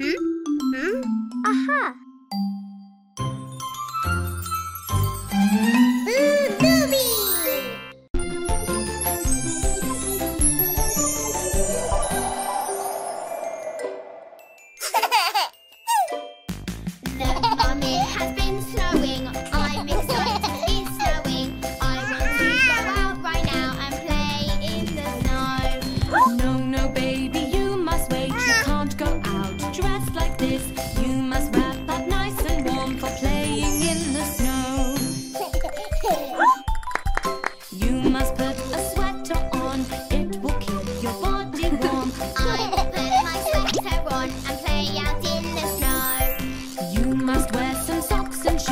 Hmm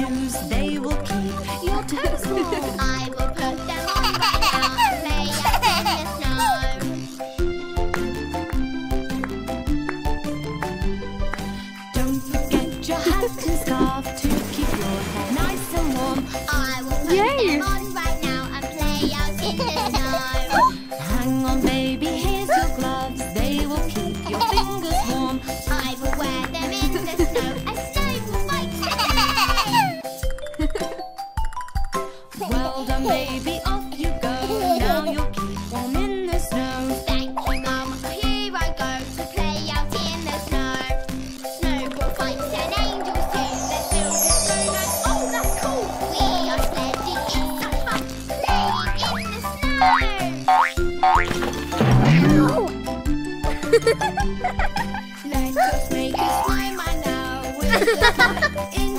gems they will keep. Your toes warm. I will put them on my arm. Play up in the snow. Don't forget your hat and scarf to keep your hair nice and warm. I will put Yay. them on right now and play out in the snow. Hang on, baby, here's your gloves. They will keep your fingers warm. baby, off you go. Now you'll keep warm in the snow. Thank you, Mum. Here I go to play out in the snow. Snowball fights and angels too. Let's build a snowman. Oh, that's cool. We are sledding. It's so fun. Playing in the snow. Let us make a snowman now. In the in